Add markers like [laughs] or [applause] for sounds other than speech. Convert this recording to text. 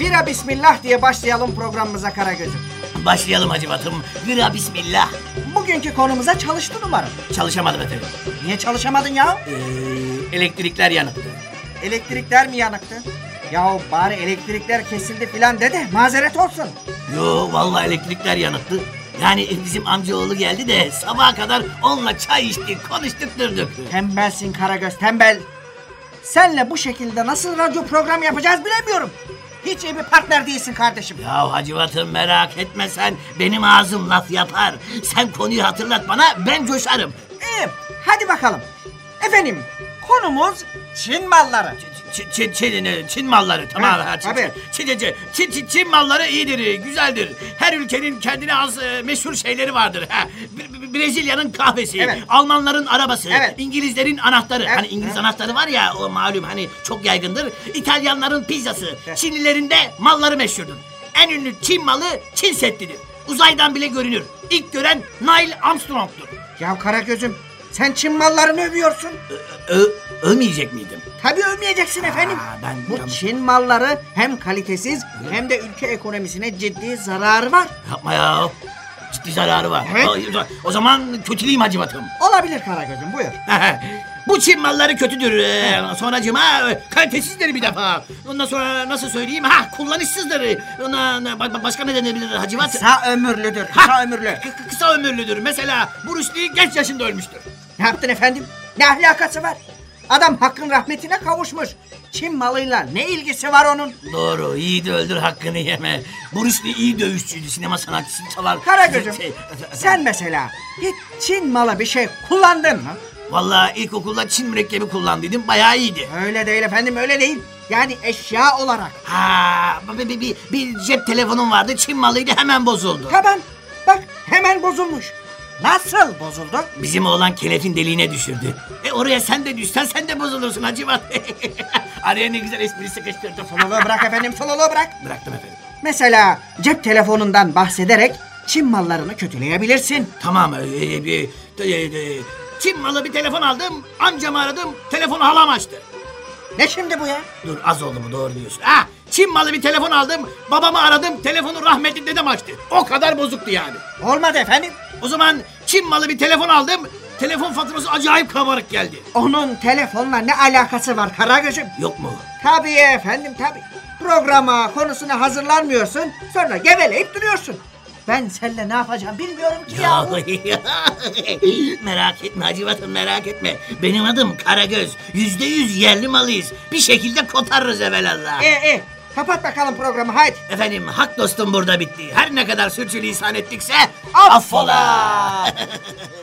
Vira bismillah diye başlayalım programımıza Karagöz'üm. Başlayalım Hacivat'ım. Vira bismillah. Bugünkü konumuza çalıştın umarım. Çalışamadım efendim. Niye çalışamadın ya? Ee, elektrikler yanıktı. Elektrikler mi yanıktı? Yahu bari elektrikler kesildi filan de de mazeret olsun. Yo vallahi elektrikler yanıktı. Yani bizim amcaoğlu geldi de sabaha kadar onunla çay içtik, konuştuk durduk. Tembelsin Karagöz tembel. Senle bu şekilde nasıl radyo program yapacağız bilemiyorum. Hiç iyi bir partner değilsin kardeşim. Ya Hacivat'ım merak etme sen. Benim ağzım laf yapar. Sen konuyu hatırlat bana ben coşarım. İyi hadi bakalım. Efendim konumuz Çin malları. Çin, Çin, Çin, Çin malları tamam. Ha, Çin, tabii. Çin, Çin, Çin, Çin, Çin malları iyidir, güzeldir. Her ülkenin kendine az e, meşhur şeyleri vardır. Ha. Bre- Bre- Brezilya'nın kahvesi, Evet. Almanların arabası, Evet. İngilizlerin anahtarı. Evet, Hani İngiliz evet. anahtarı var ya o malum hani çok yaygındır. İtalyanların pizzası, Evet. Çinlilerin de malları meşhurdur. En ünlü Çin malı Çin Seddi'dir. Uzaydan bile görünür. İlk gören Neil Armstrong'tur. Ya Karagöz'üm sen Çin mallarını övüyorsun. Ö, övmeyecek miydim? Tabii övmeyeceksin efendim. ben Bu yanlış- Çin malları hem kalitesiz hem de ülke ekonomisine ciddi zararı var. Yapma ya. Ciddi zararı var. Evet. O, zaman kötüleyim Hacivat'ım. Olabilir Karagöz'üm buyur. [laughs] Bu Çin malları kötüdür. Ee, sonracıma e, kalitesizdir bir defa. Ondan sonra nasıl söyleyeyim? Ha kullanışsızdır. Ondan, ba- ba- başka ne denebilir Hacivat? Kısa ömürlüdür, Ha! kısa ömürlü. Kı- kı- kısa ömürlüdür. Mesela Bruce Lee genç yaşında ölmüştür. Ne yaptın efendim? Ne ahlakası var? Adam hakkın rahmetine kavuşmuş. Çin malıyla ne ilgisi var onun? Doğru. iyi de öldür hakkını yeme. Bruce Lee iyi dövüşçüydü. Sinema sanatçısı çalar. Karagöz'üm Şey- sen mesela hiç Çin malı bir şey kullandın mı? Vallahi ilkokulda Çin mürekkebi kullandıydım. Bayağı iyiydi. Öyle değil efendim öyle değil. Yani eşya olarak. Ha, bir, bir, bir, bir cep telefonum vardı. Çin malıydı hemen bozuldu. Tamam bak hemen bozulmuş. Nasıl bozuldu? Bizim oğlan kelefin deliğine düşürdü. E oraya sen de düşsen sen de bozulursun Hacivat. [laughs] Araya ne güzel espri sıkıştırdım. Soluluğu bırak efendim soluluğu bırak. Bıraktım efendim. Mesela cep telefonundan bahsederek Çin mallarını kötüleyebilirsin. Tamam. E, e, bir, e, e, Çin malı bir telefon aldım. Amcamı aradım. Telefonu halam açtı. Ne şimdi bu ya? Dur az oldu mu doğru diyorsun. Ha, Çin malı bir telefon aldım. Babamı aradım. Telefonu rahmetli dedem açtı. O kadar bozuktu yani. Olmadı efendim. O zaman Çin malı bir telefon aldım. Telefon faturası acayip kabarık geldi. Onun telefonla ne alakası var Karagöz'üm? Yok mu? Tabii efendim tabii. Programa konusuna hazırlanmıyorsun sonra geveleyip duruyorsun. Ben seninle ne yapacağım bilmiyorum ki ya. [laughs] Merak etme Hacivat'ım merak etme. Benim adım Karagöz. Yüzde yüz yerli malıyız. Bir şekilde kotarırız evelallah. İyi iyi kapat bakalım programı haydi. Efendim hak dostum burada bitti. Her ne kadar sürçülisan ettikse Affola. [laughs]